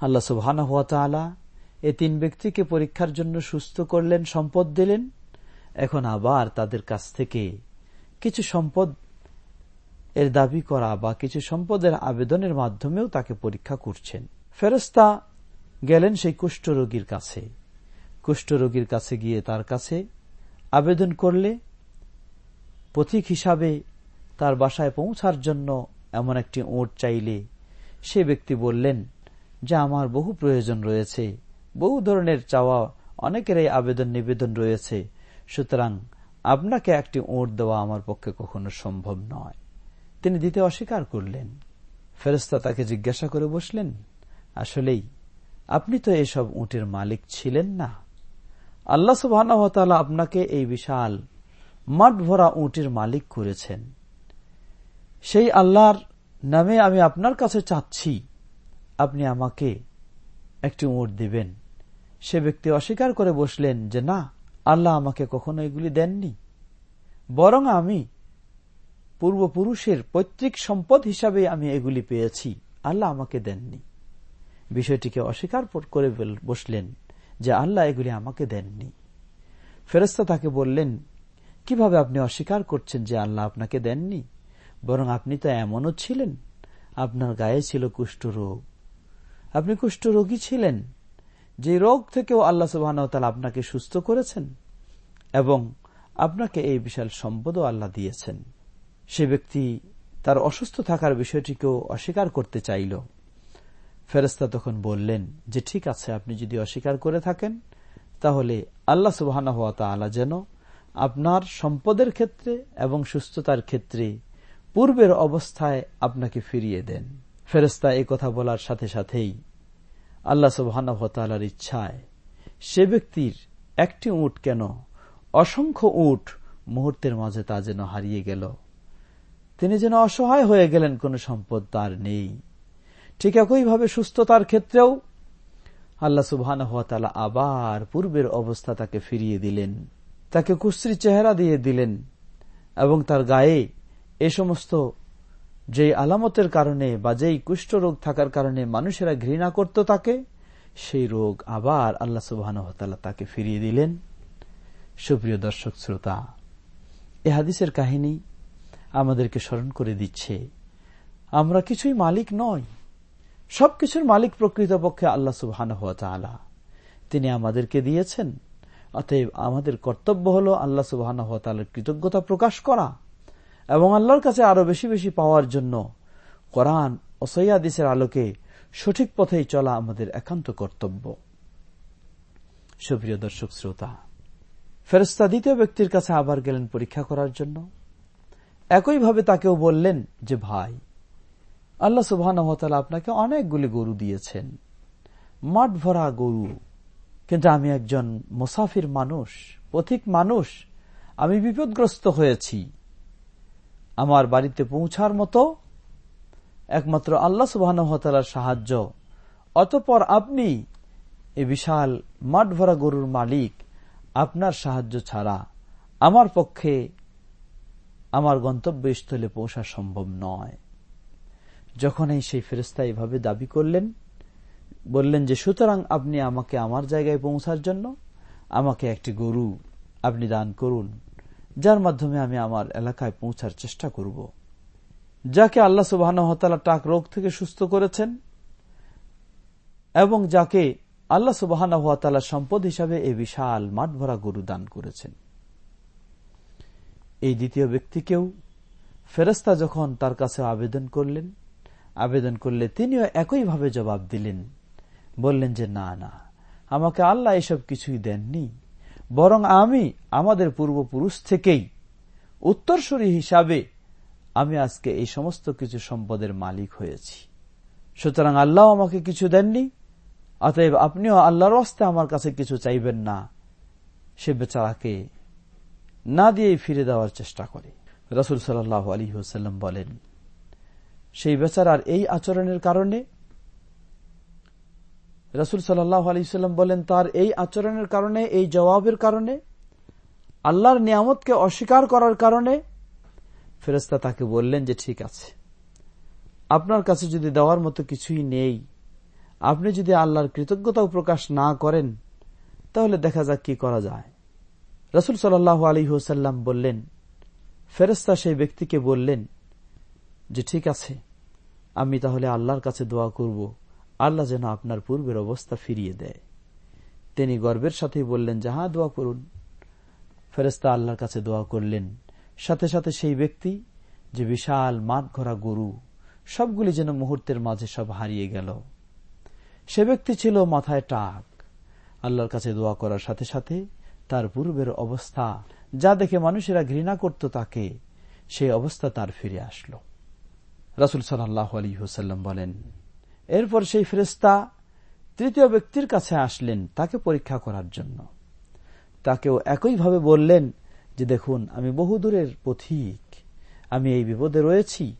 আল্লাহ সুবহান হাত এ তিন ব্যক্তিকে পরীক্ষার জন্য সুস্থ করলেন, সম্পদ দিলেন। এখন আবার তাদের কাছ থেকে কিছু সম্পদ এর দাবি করা বা কিছু সম্পদের আবেদনের মাধ্যমেও তাকে পরীক্ষা করছেন। ফেরস্তা গেলেন সেই কুষ্ঠরোগীর কাছে। কুষ্ঠরোগীর কাছে গিয়ে তার কাছে আবেদন করলে পথিক হিসাবে তার বাসায় পৌঁছার জন্য এমন একটি ওট চাইলে সে ব্যক্তি বললেন যে আমার বহু প্রয়োজন রয়েছে। বহু ধরনের চাওয়া, অনেকেরই আবেদন নিবেদন রয়েছে। সুতরাং আপনাকে একটি ওট দেওয়া আমার পক্ষে কখনো সম্ভব নয়। তিনি দিতে অস্বীকার করলেন। ফেরস্তা তাকে জিজ্ঞাসা করে বসলেন, আসলেই, আপনি তো এসব উটের মালিক ছিলেন না। আল্লাহ সুবাহ আপনাকে এই বিশাল মাঠ ভরা উঁটির মালিক করেছেন। সেই আল্লাহর নামে আমি আপনার কাছে চাচ্ছি। আপনি আমাকে একটি উঁট দিবেন। সে ব্যক্তি অস্বীকার করে বসলেন যে, না, আল্লাহ আমাকে কখনো এগুলি দেননি। বরং আমি পূর্বপুরুষের পৈতৃক সম্পদ হিসাবে আমি এগুলি পেয়েছি। আল্লাহ আমাকে দেননি। বিষয়টিকে অস্বীকার করে বসলেন যে, আল্লাহ এগুলি আমাকে দেননি। ফেরস্তা তাকে বললেন, কীভাবে আপনি অস্বীকার করছেন যে, আল্লাহ আপনাকে দেননি? বরং আপনি তো এমনও ছিলেন। আপনার গায়ে ছিল কুষ্ঠরোগ আপনি কুষ্ঠরোগী ছিলেন। যে রোগ থেকেও আল্লাহ সুবাহ আপনাকে সুস্থ করেছেন এবং আপনাকে এই বিশাল সম্পদও আল্লাহ দিয়েছেন। সে ব্যক্তি তার অসুস্থ থাকার বিষয়টিকেও অস্বীকার করতে চাইল। ফেরস্তা তখন বললেন, যে ঠিক আছে, আপনি যদি অস্বীকার করে থাকেন, তাহলে আল্লাহ সুবাহ যেন আপনার সম্পদের ক্ষেত্রে এবং সুস্থতার ক্ষেত্রে পূর্বের অবস্থায় আপনাকে ফিরিয়ে দেন। ফেরস্তা এই কথা বলার সাথে সাথেই আল্লাহ সুবাহর ইচ্ছায় সে ব্যক্তির একটি উট কেন অসংখ্য উট মুহূর্তের মাঝে তা যেন হারিয়ে গেল। তিনি যেন অসহায় হয়ে গেলেন, কোন সম্পদ তার নেই। ঠিক একইভাবে সুস্থতার ক্ষেত্রেও আল্লা আল্লাহ সুবাহ আবার পূর্বের অবস্থা তাকে ফিরিয়ে দিলেন। তাকে কুশ্রী চেহারা দিয়ে দিলেন এবং তার গায়ে এ সমস্ত যে আলামতের কারণে বা যেই কুষ্ঠরোগ থাকার কারণে মানুষেরা ঘৃণা করত তাকে, সেই রোগ আবার আল্লাহ সুবাহ তাকে ফিরিয়ে দিলেন। সুপ্রিয় দর্শক, শ্রোতা, এ হাদিসের কাহিনী আমাদেরকে স্মরণ করে দিচ্ছে, আমরা কিছুই মালিক নয় সবকিছুর মালিক প্রকৃতপক্ষে আল্লাহ সুবাহ তিনি আমাদেরকে দিয়েছেন, অতএব আমাদের কর্তব্য হল আল্লাহ সুবাহ কৃতজ্ঞতা প্রকাশ করা। এবং আল্লাহর কাছে আরও বেশি বেশি পাওয়ার জন্য কোরআন ও সৈয়াদিসের আলোকে সঠিক পথেই চলা আমাদের একান্ত কর্তব্য। সুপ্রিয় দর্শক শ্রোতা ফেরস্তা দ্বিতীয় ব্যক্তির কাছে আবার গেলেন পরীক্ষা করার জন্য। একইভাবে তাকেও বললেন যে, ভাই, আল্লাহ সুবাহ আপনাকে অনেকগুলি গরু দিয়েছেন। মাঠ ভরা গরু, কিন্তু আমি একজন মুসাফির মানুষ, পথিক মানুষ। আমি বিপদগ্রস্ত হয়েছি। আমার বাড়িতে পৌঁছার মতো একমাত্র আল্লাহ সুবাহর সাহায্য। অতপর আপনি এ বিশাল মাঠ ভরা গরুর মালিক, আপনার সাহায্য ছাড়া আমার পক্ষে আমার গন্তব্যস্থলে পৌঁছা সম্ভব নয়। যখন এই সেই ফেরস্তা এভাবে দাবি করলেন, বললেন যে, সুতরাং আপনি আমাকে আমার জায়গায় পৌঁছার জন্য আমাকে একটি গরু আপনি দান করুন। যার মাধ্যমে আমি আমার এলাকায় পৌঁছার চেষ্টা করব। যাকে আল্লাহ সুবাহ টাক রোগ থেকে সুস্থ করেছেন এবং যাকে আল্লাহ সুবাহান সম্পদ হিসাবে এই বিশাল মাঠ ভরা গরু দান করেছেন। এই দ্বিতীয় ব্যক্তিকেও ফেরস্তা যখন তার কাছে আবেদন করলেন, আবেদন করলে তিনিও একইভাবে জবাব দিলেন, বললেন যে, না না, আমাকে আল্লাহ এসব কিছুই দেননি। বরং আমি আমাদের পূর্বপুরুষ থেকেই উত্তরসূরি হিসাবে আমি আজকে এই সমস্ত কিছু সম্পদের মালিক হয়েছি। সুতরাং আল্লাহ আমাকে কিছু দেননি, অতএব আপনিও আল্লাহর অস্তে আমার কাছে কিছু চাইবেন না, সে বেচারাকে না দিয়েই ফিরে দেওয়ার চেষ্টা করে। রসুল সাল্লাহ আলী হুসাল্লাম বলেন, সেই বেচারার এই আচরণের কারণে রসুল সাল্লাহ আলিয়াল্লাম বলেন, তার এই আচরণের কারণে, এই জবাবের কারণে, আল্লাহর নিয়ামতকে অস্বীকার করার কারণে ফেরস্তা তাকে বললেন যে, ঠিক আছে। আপনার কাছে যদি দেওয়ার মতো কিছুই নেই, আপনি যদি আল্লাহর কৃতজ্ঞতাও প্রকাশ না করেন, তাহলে দেখা যাক কি করা যায়। রসুল সাল্লাহ আলী হুসাল্লাম বললেন ফেরস্তা সেই ব্যক্তিকে বললেন যে, ঠিক আছে, আমি তাহলে আল্লাহর কাছে দোয়া করব। আল্লাহ যেন আপনার পূর্বের অবস্থা ফিরিয়ে দেয়। তিনি গর্বের সাথে বললেন, যাহা দোয়া করুন। ফেরেস্তা আল্লাহর কাছে দোয়া করলেন। সাথে সাথে সেই ব্যক্তি, যে বিশাল মাঠ ঘোরা গরু, সবগুলি যেন মুহূর্তের মাঝে সব হারিয়ে গেল। সে ব্যক্তি ছিল মাথায় টাক। আল্লাহর কাছে দোয়া করার সাথে সাথে তার পূর্বের অবস্থা, যা দেখে মানুষেরা ঘৃণা করত তাকে, সেই অবস্থা তার ফিরে আসলো। রাসুল সাল্লাহ আলী হুসাল্লাম বলেন এরপর সেই ফেরেস্তা তৃতীয় ব্যক্তির কাছে আসলেন তাকে পরীক্ষা করার জন্য। তাকেও একইভাবে বললেন যে, দেখুন, আমি বহুদূরের পথিক। আমি এই বিপদে রয়েছি।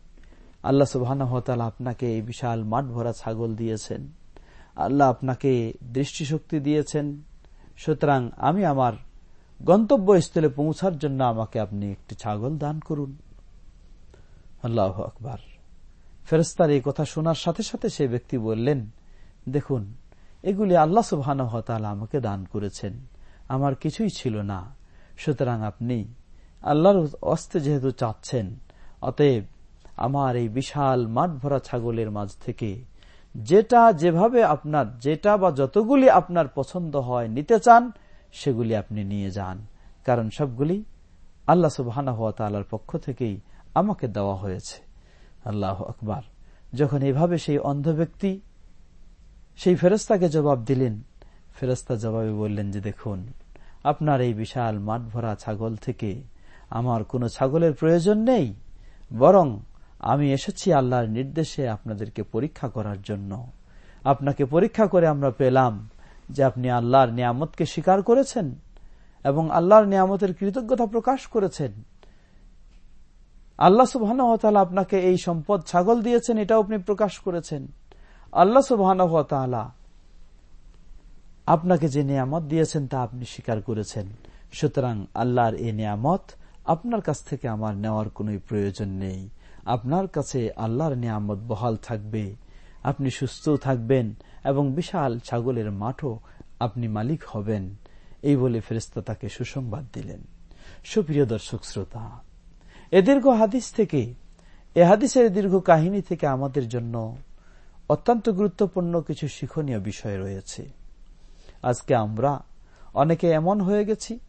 আল্লাহ সুবাহ আপনাকে এই বিশাল মাঠ ভরা ছাগল দিয়েছেন। আল্লাহ আপনাকে দৃষ্টিশক্তি দিয়েছেন। সুতরাং আমি আমার গন্তব্যস্থলে পৌঁছার জন্য আমাকে আপনি একটি ছাগল দান করুন। আল্লাহ আকবার। ফেরস্তার এই কথা শোনার সাথে সাথে সে ব্যক্তি বললেন, দেখুন, এগুলি আল্লাহ সুবহান আমাকে দান করেছেন। আমার কিছুই ছিল না। সুতরাং আপনি আল্লাহর অস্তে যেহেতু চাচ্ছেন, অতএব আমার এই বিশাল মাঠ ভরা ছাগলের মাঝ থেকে যেটা যেভাবে আপনার, যেটা বা যতগুলি আপনার পছন্দ হয় নিতে চান, সেগুলি আপনি নিয়ে যান। কারণ সবগুলি আল্লাহ সুবাহ পক্ষ থেকেই আমাকে দেওয়া হয়েছে। আল্লাহ আকবার। যখন এভাবে সেই অন্ধ ব্যক্তি, সেই ফেরস্তাকে জবাব দিলেন ফেরস্তা জবাবে বললেন যে, দেখুন, আপনার এই বিশাল মাঠ ভরা ছাগল থেকে আমার কোনো ছাগলের প্রয়োজন নেই, বরং আমি এসেছি আল্লাহর নির্দেশে আপনাদেরকে পরীক্ষা করার জন্য। আপনাকে পরীক্ষা করে আমরা পেলাম যে আপনি আল্লাহর নিয়ামতকে স্বীকার করেছেন এবং আল্লাহর নিয়ামতের কৃতজ্ঞতা প্রকাশ করেছেন। আল্লাহ সুবাহ আপনাকে এই সম্পদ ছাগল দিয়েছেন, এটাও আপনি প্রকাশ করেছেন। আল্লাহ সুবাহ আপনাকে যে নিয়ামত দিয়েছেন, তা আপনি স্বীকার করেছেন। সুতরাং আল্লাহর এই নিয়ামত আপনার কাছ থেকে আমার নেওয়ার কোন প্রয়োজন নেই। আপনার কাছে আল্লাহর নিয়ামত বহাল থাকবে, আপনি সুস্থ থাকবেন এবং বিশাল ছাগলের মাঠও আপনি মালিক হবেন। এই বলে ফেরেস্তা তাকে সুসংবাদ দিলেন। সুপ্রিয় দর্শক শ্রোতা এ দীর্ঘ হাদিস থেকে, এ হাদিসের দীর্ঘ কাহিনী থেকে আমাদের জন্য অত্যন্ত গুরুত্বপূর্ণ কিছু শিক্ষণীয় বিষয় রয়েছে। আজকে আমরা অনেকে এমন হয়ে গেছি,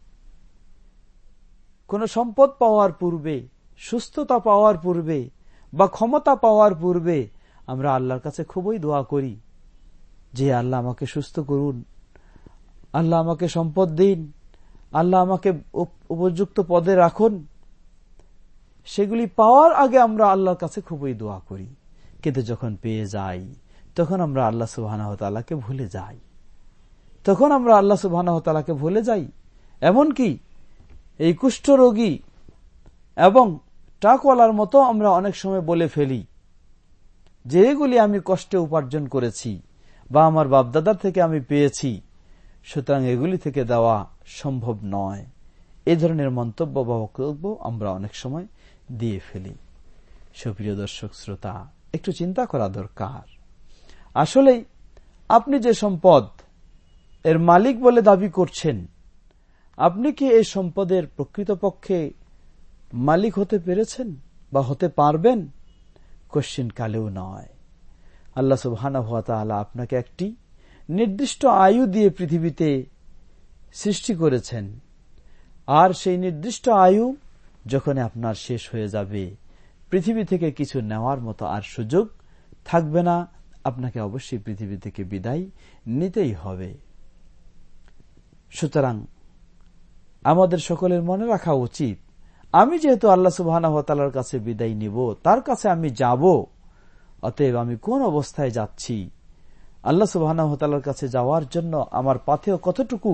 কোন সম্পদ পাওয়ার পূর্বে, সুস্থতা পাওয়ার পূর্বে বা ক্ষমতা পাওয়ার পূর্বে আমরা আল্লাহর কাছে খুবই দোয়া করি যে, আল্লাহ আমাকে সুস্থ করুন, আল্লাহ আমাকে সম্পদ দিন, আল্লাহ আমাকে উপযুক্ত পদে রাখুন। সেগুলি পাওয়ার আগে আমরা আল্লাহর কাছে খুবই দোয়া করি। কিন্তু যখন পেয়ে যাই, তখন আমরা আল্লাহ সুবাহকে ভুলে যাই। তখন আমরা আল্লাহ সুবাহকে ভুলে যাই। এমনকি এই কুষ্ঠ রোগী এবং টাকওয়ালার মতো আমরা অনেক সময় বলে ফেলি, যেগুলি আমি কষ্টে উপার্জন করেছি বা আমার বাপদাদার থেকে আমি পেয়েছি, সুতরাং এগুলি থেকে দেওয়া সম্ভব নয়। এ ধরনের মন্তব্য বা বক্তব্য আমরা অনেক সময় দিয়ে ফেলি। সুপ্রিয় দর্শক, শ্রোতা, একটু চিন্তা করা দরকার। আসলেই আপনি যে সম্পদ এর মালিক বলে দাবি করছেন, আপনি কি এই সম্পদের প্রকৃতপক্ষে মালিক হতে পেরেছেন বা হতে পারবেন? কোশ্চিন কালেও নয়। আল্লাহ সুবহানা আপনাকে একটি নির্দিষ্ট আয়ু দিয়ে পৃথিবীতে সৃষ্টি করেছেন। আর সেই নির্দিষ্ট আয়ু যখন আপনার শেষ হয়ে যাবে, পৃথিবী থেকে কিছু নেওয়ার মতো আর সুযোগ থাকবে না। আপনাকে অবশ্যই পৃথিবী থেকে বিদায় নিতেই হবে। সুতরাং আমাদের সকলের মনে রাখা উচিত, আমি যেহেতু আল্লাহ সুবাহর কাছে বিদায় নিব, তার কাছে আমি যাব, অতএব আমি কোন অবস্থায় যাচ্ছি? আল্লাহ সুবাহর কাছে যাওয়ার জন্য আমার পাথেও কতটুকু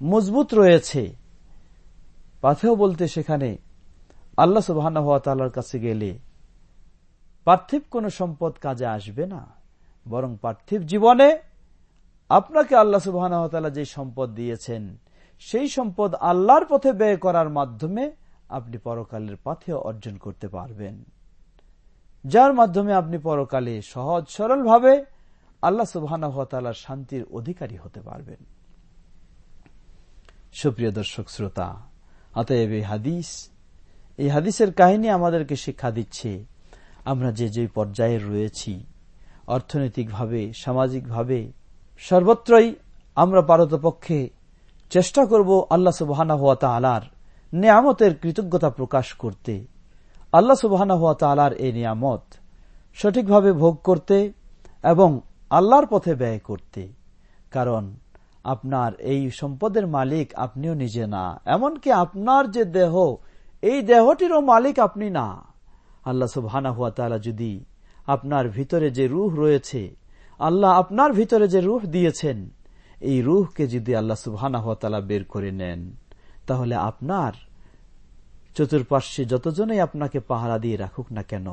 মজবুত রয়েছে? পাথেও বলতে সেখানে আল্লাহ সুবাহর কাছে গেলে পার্থিব কোন সম্পদ কাজে আসবে না। বরং পার্থিব জীবনে আপনাকে আল্লাহ সুবাহ যে সম্পদ দিয়েছেন, সেই সম্পদ আল্লাহর পথে ব্যয় করার মাধ্যমে আপনি পরকালের পথে অর্জন করতে পারবেন। যার মাধ্যমে আপনি পরকালে সহজ সরলভাবে আল্লাহ সুবাহ শান্তির অধিকারী হতে পারবেন। সুপ্রিয় দর্শক, শ্রোতা, অতএব হাদিস এই হাদিসের কাহিনী আমাদেরকে শিক্ষা দিচ্ছে, আমরা যে যে পর্যায়ে রয়েছি, অর্থনৈতিকভাবে, সামাজিকভাবে, সর্বত্রই আমরা পারতপক্ষে চেষ্টা করব আল্লাহ সুবাহানা হওয়া তালার নিয়ামতের কৃতজ্ঞতা প্রকাশ করতে। আল্লাহ সুবাহানা হওয়া তালার এই নিয়ামত সঠিকভাবে ভোগ করতে এবং আল্লাহর পথে ব্যয় করতে। কারণ আপনার এই সম্পদের মালিক আপনিও নিজে না, এমনকি আপনার যে দেহ এই দেহটিরও মালিক আপনি না। আল্লাহ তালা যদি আপনার ভিতরে যে রুহ রয়েছে, আল্লাহ আপনার ভিতরে যে রুহ দিয়েছেন, এই রুহকে যদি আল্লাহ তালা বের করে নেন, তাহলে আপনার চতুর্পার্শ্বে যতজনেই আপনাকে পাহারা দিয়ে রাখুক না কেন,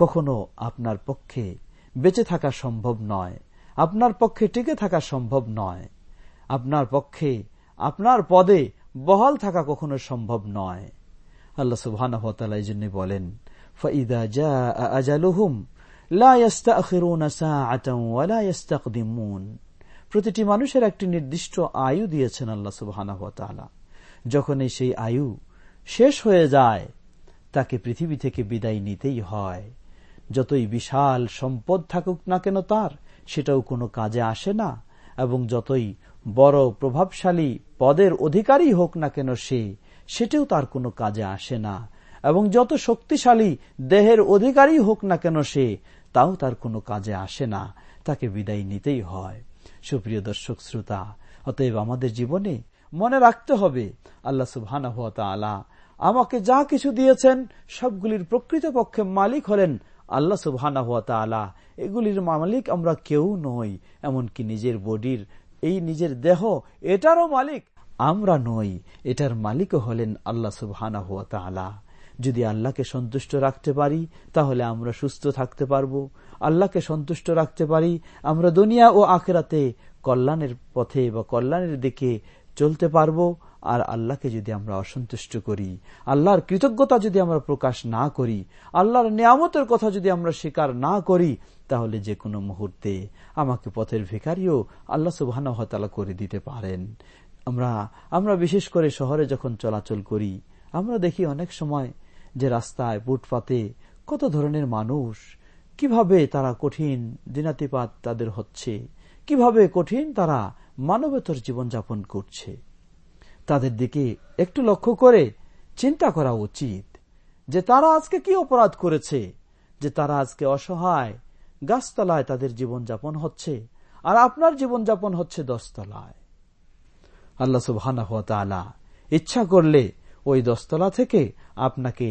কখনো আপনার পক্ষে বেঁচে থাকা সম্ভব নয়, আপনার পক্ষে টিকে থাকা সম্ভব নয়, আপনার পক্ষে, আপনার পদে বহাল থাকা কখনো সম্ভব নয়। আল্লাহ সুবাহ এই জন্য বলেন প্রতিটি মানুষের একটি নির্দিষ্ট আয়ু দিয়েছেন আল্লাহ সুবাহ যখন সেই আয়ু শেষ হয়ে যায়, তাকে পৃথিবী থেকে বিদায় নিতেই হয়। যতই বিশাল সম্পদ থাকুক না কেন তার, সেটাও কোনো কাজে আসে না, এবং যতই বড় প্রভাবশালী পদের অধিকারী হোক না কেন সে সেটাও তার কোনো কাজে আসে না। এবং যত শক্তিশালী দেহের অধিকারী হোক না কেন সে, তাও তার কোনো কাজে আসে না। তাকে বিদায় নিতেই হয়। সুপ্রিয় দর্শক শ্রোতা, অতএব আমাদের জীবনে মনে রাখতে হবে, আল্লাহ সুবহানা আলা আমাকে যা কিছু দিয়েছেন, সবগুলির প্রকৃতপক্ষে মালিক হলেন আল্লাহ সুবহানা আলা এগুলির মালিক আমরা কেউ নই, এমনকি নিজের বডির, এই নিজের দেহ, এটারও মালিক আমরা নই, এটার মালিকও হলেন আল্লাহ সুবহানা হুয়া তালা যদি আল্লাহকে সন্তুষ্ট রাখতে পারি, তাহলে আমরা সুস্থ থাকতে পারব। আল্লাহকে সন্তুষ্ট রাখতে পারি, আমরা দুনিয়া ও আখেরাতে কল্যাণের পথে বা কল্যাণের দিকে চলতে পারব। আর আল্লাহকে যদি আমরা অসন্তুষ্ট করি, আল্লাহর কৃতজ্ঞতা যদি আমরা প্রকাশ না করি, আল্লাহর নিয়ামতের কথা যদি আমরা স্বীকার না করি, তাহলে যে কোনো মুহূর্তে আমাকে পথের ভিকারিও আল্লাহ সুবাহ করে দিতে পারেন। আমরা আমরা বিশেষ করে শহরে যখন চলাচল করি, আমরা দেখি অনেক সময় যে রাস্তায়, ফুটপাতে কত ধরনের মানুষ, কীভাবে তারা কঠিন দিনাতিপাত তাদের হচ্ছে, কীভাবে কঠিন তারা মানবেতর জীবনযাপন করছে। তাদের দিকে একটু লক্ষ্য করে চিন্তা করা উচিত যে তারা আজকে কি অপরাধ করেছে, যে তারা আজকে অসহায়, গাছতলায় তাদের জীবনযাপন হচ্ছে, আর আপনার জীবনযাপন হচ্ছে দশতলায়। আল্লাহ সুবাহ ইচ্ছা করলে ওই দশতলা থেকে আপনাকে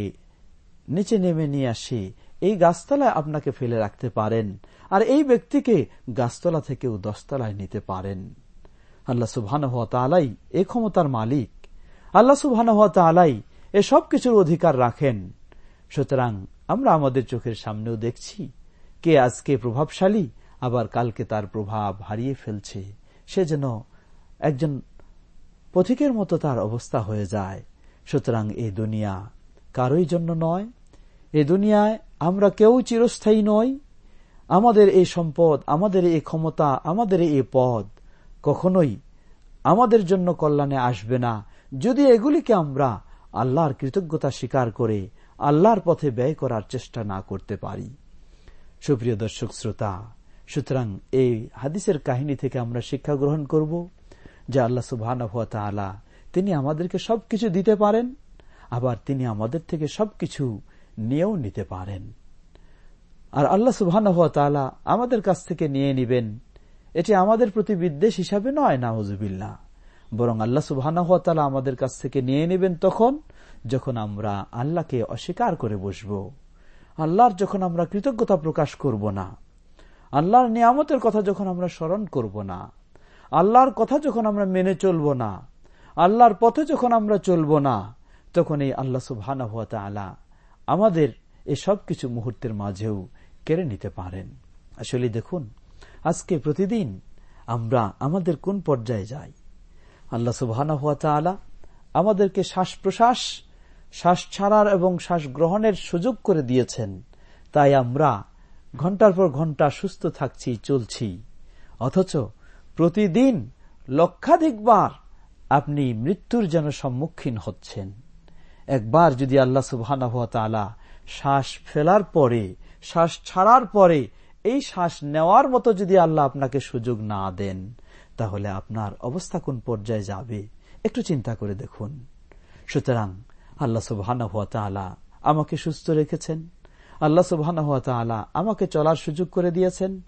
নিচে নেমে নিয়ে আসি। এই গাছতলায় আপনাকে ফেলে রাখতে পারেন আর এই ব্যক্তিকে গাছতলা থেকেও দশতলায় নিতে পারেন। আল্লাহ সুবহান তালাই এ ক্ষমতার মালিক। আল্লাহ সুবহান তালাই এ সব কিছুর অধিকার রাখেন। সুতরাং আমরা আমাদের চোখের সামনেও দেখছি কে আজকে প্রভাবশালী, আবার কালকে তার প্রভাব হারিয়ে ফেলছে। সে যেন একজন পথিকের মতো তার অবস্থা হয়ে যায়। সুতরাং এই দুনিয়া কারোই জন্য নয়। এ দুনিয়ায় আমরা কেউ চিরস্থায়ী নই। আমাদের এই সম্পদ, আমাদের এই ক্ষমতা, আমাদের এই পদ কখনোই আমাদের জন্য কল্যাণে আসবে না। যদি এগুলিকে আমরা আল্লাহর কৃতজ্ঞতা স্বীকার করে আল্লাহর পথে ব্যয় করার চেষ্টা না করতে পারি। সুপ্রিয় দর্শক শ্রোতা, সুতরাং এই হাদিসের কাহিনী থেকে আমরা শিক্ষা গ্রহণ করব। যে আল্লাহ সুবাহ তিনি আমাদেরকে সবকিছু দিতে পারেন, আবার তিনি আমাদের থেকে সবকিছু নিয়েও নিতে পারেন। আর আল্লাহ সুবাহ আমাদের কাছ থেকে নিয়ে নিবেন। এটি আমাদের প্রতি বিদ্বেষ হিসাবে নয় নাউজুবিল্লা বরং আল্লাহ সুবাহ আমাদের কাছ থেকে নিয়ে নেবেন তখন যখন আমরা আল্লাহকে অস্বীকার করে বসব। আল্লাহর যখন আমরা কৃতজ্ঞতা প্রকাশ করব না, আল্লাহর নিয়ামতের কথা যখন আমরা স্মরণ করব না আল্লাহর কথা যখন আমরা মেনে চলব না, আল্লাহর পথে যখন আমরা চলব না, তখন এই আল্লাহ সুবহানা হুয়া তালা আমাদের এই সব কিছু মুহূর্তের মাঝেও কেড়ে নিতে পারেন। আসলে দেখুন, আজকে প্রতিদিন আমরা আমাদের কোন পর্যায়ে যাই? আল্লাহ সুবহানা হুয়া তালা আমাদেরকে শ্বাস প্রশ্বাস শ্বাস ছাড়ার এবং শ্বাস গ্রহণের সুযোগ করে দিয়েছেন। তাই আমরা ঘণ্টার পর ঘণ্টা সুস্থ থাকছি, চলছি। অথচ প্রতিদিন লক্ষাধিকবার আপনি মৃত্যুর যেন সম্মুখীন হচ্ছেন। একবার যদি আল্লাহ সুবাহ শ্বাস ফেলার পরে, শ্বাস ছাড়ার পরে, এই শ্বাস নেওয়ার মতো যদি আল্লাহ আপনাকে সুযোগ না দেন, তাহলে আপনার অবস্থা কোন পর্যায়ে যাবে? একটু চিন্তা করে দেখুন। সুতরাং আল্লাহ সুবাহ আমাকে সুস্থ রেখেছেন। আল্লাহ সুবাহ আমাকে চলার সুযোগ করে দিয়েছেন।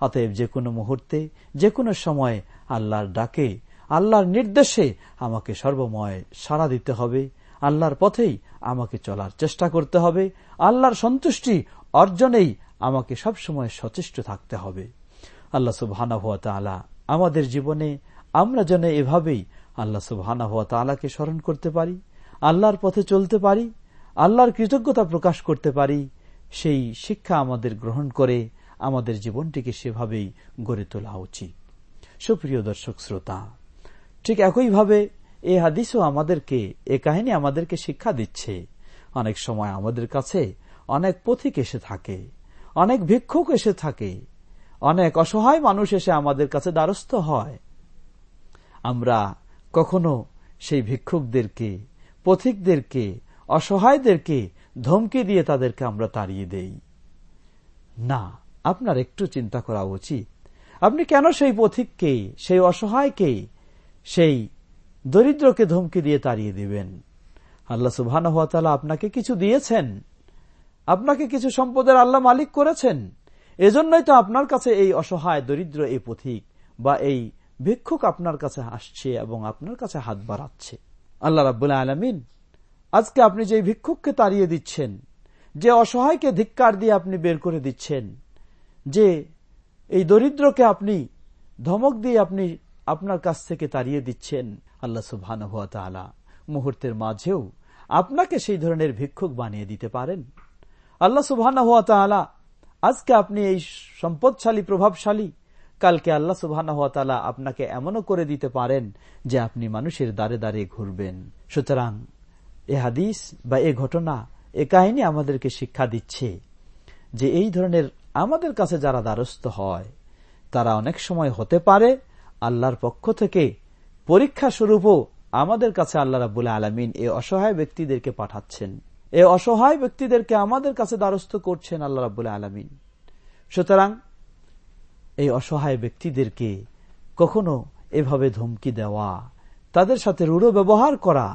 অতএব যে কোনো মুহূর্তে, যে কোনো সময় আল্লাহর ডাকে, আল্লাহর নির্দেশে আমাকে সর্বময় সাড়া দিতে হবে, আল্লাহর পথেই আমাকে চলার চেষ্টা করতে হবে, আল্লাহর সন্তুষ্টি অর্জনেই আমাকে সবসময় সচেষ্ট থাকতে হবে। আল্লাহ সুবহানা হুয়া তালা আমাদের জীবনে, আমরা যেন এভাবেই আল্লাহ সুবহানা হুয়া তালাকে স্মরণ করতে পারি, আল্লাহর পথে চলতে পারি, আল্লাহর কৃতজ্ঞতা প্রকাশ করতে পারি, সেই শিক্ষা আমাদের গ্রহণ করে আমাদের জীবনটিকে সেভাবেই গড়ে তোলা উচিত। সুপ্রিয় দর্শক শ্রোতা, ঠিক একইভাবে এ হাদিসও আমাদেরকে, এ কাহিনী আমাদেরকে শিক্ষা দিচ্ছে। অনেক সময় আমাদের কাছে অনেক পথিক এসে থাকে, অনেক ভিক্ষুক এসে থাকে, অনেক অসহায় মানুষ এসে আমাদের কাছে দ্বারস্থ হয়। আমরা কখনো সেই ভিক্ষুকদেরকে, পথিকদেরকে, অসহায়দেরকে ধমকি দিয়ে তাদেরকে আমরা তাড়িয়ে দেই। না আপনার একটু চিন্তা করা উচিত। আপনি কেন সেই পথিককে, সেই অসহায়কে, সেই দরিদ্রকে ধমকি দিয়ে তাড়িয়ে দিবেন? আল্লাহ সুবহান আপনাকে কিছু দিয়েছেন। আপনাকে কিছু সম্পদের আল্লাহ মালিক করেছেন। এজন্যই তো আপনার কাছে এই অসহায়, দরিদ্র এই পথিক বা এই ভিক্ষুক আপনার কাছে আসছে এবং আপনার কাছে হাত বাড়াচ্ছে। আল্লাহ রাবুল্লাহ আলমিন, আজকে আপনি যে ভিক্ষুককে তাড়িয়ে দিচ্ছেন, যে অসহায়কে ধিক্কার দিয়ে আপনি বের করে দিচ্ছেন যে এই দরিদ্রকে আপনি ধমক দিয়ে আপনি আপনার কাছ থেকে তাড়িয়ে দিচ্ছেন আল্লাহ সুবহান মুহূর্তের মাঝেও আপনাকে সেই ধরনের ভিক্ষুক বানিয়ে দিতে পারেন। আল্লাহ সুবহান আজকে আপনি এই সম্পদশালী, প্রভাবশালী, কালকে আল্লাহ সুবহান আপনাকে এমনও করে দিতে পারেন যে আপনি মানুষের দ্বারে দ্বারে ঘুরবেন। সুতরাং এ হাদিস বা এ ঘটনা, এ কাহিনী আমাদেরকে শিক্ষা দিচ্ছে যে এই ধরনের আমাদের কাছে যারা দ্বারস্থ হয়, তারা অনেক সময় হতে পারে আল্লাহর পক্ষ থেকে পরীক্ষা স্বরূপও আমাদের কাছে আল্লাহ রাবুল আলমিন এ অসহায় ব্যক্তিদেরকে পাঠাচ্ছেন। এ অসহায় ব্যক্তিদেরকে আমাদের কাছে দ্বারস্থ করছেন আল্লাহ রাবুল আলমিন। সুতরাং এই অসহায় ব্যক্তিদেরকে কখনো এভাবে ধমকি দেওয়া, তাদের সাথে রূঢ় ব্যবহার করা,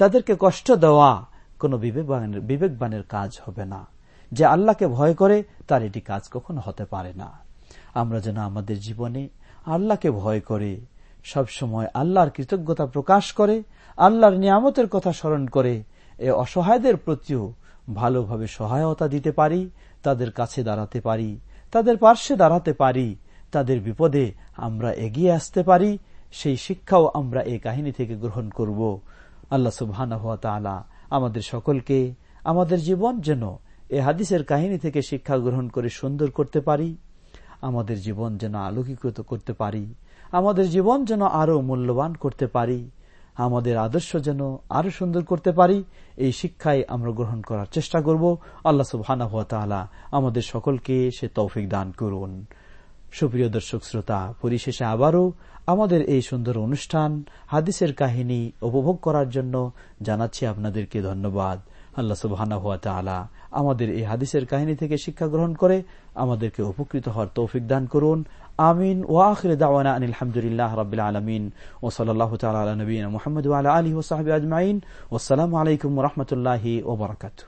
তাদেরকে কষ্ট দেওয়া কোনো বিবেকবানের কাজ হবে না। যে আল্লাহকে ভয় করে, তার এটি কাজ কখনো হতে পারে না। আমরা যেন আমাদের জীবনে আল্লাহকে ভয় করে সব সময় আল্লাহর কৃতজ্ঞতা প্রকাশ করে, আল্লাহর নিয়ামতের কথা স্মরণ করে, এ অসহায়দের প্রতিও ভালোভাবে সহায়তা দিতে পারি, তাদের কাছে দাঁড়াতে পারি, তাদের পার্শ্বে দাঁড়াতে পারি, তাদের বিপদে আমরা এগিয়ে আসতে পারি, সেই শিক্ষাও আমরা এই কাহিনী থেকে গ্রহণ করব। আল্লাহ সুবহানা আমাদের সকলকে, আমাদের জীবন যেন এ হাদিসের কাহিনী থেকে শিক্ষা গ্রহণ করে সুন্দর করতে পারি, আমাদের জীবন যেন আলোকীকৃত করতে পারি, আমাদের জীবন যেন আরও মূল্যবান করতে পারি, আমাদের আদর্শ যেন আরও সুন্দর করতে পারি, এই শিক্ষায় আমরা গ্রহণ করার চেষ্টা করব। আল্লাহ সুবহানা আমাদের সকলকে সে তৌফিক দান করুন। সুপ্রিয় দর্শক শ্রোতা, পরিশেষে আবারও আমাদের এই সুন্দর অনুষ্ঠান, হাদিসের কাহিনী উপভোগ করার জন্য জানাচ্ছি আপনাদেরকে ধন্যবাদ। আল্লাহ সুবাহ আমাদের এই হাদিসের কাহিনী থেকে শিক্ষা গ্রহণ করে আমাদেরকে উপকৃত হওয়ার তৌফিক দান করুন। আমিন। ও আখির দাওয়ানা আলহামদুলিল্লাহ রবিল আলমিন। ও সাল্লাহ তালা নবীন মোহাম্মদ আলী ওসাহাবি আজমাইন। ওসালামু আলাইকুম রহমতুল্লাহি ওবরাকাতু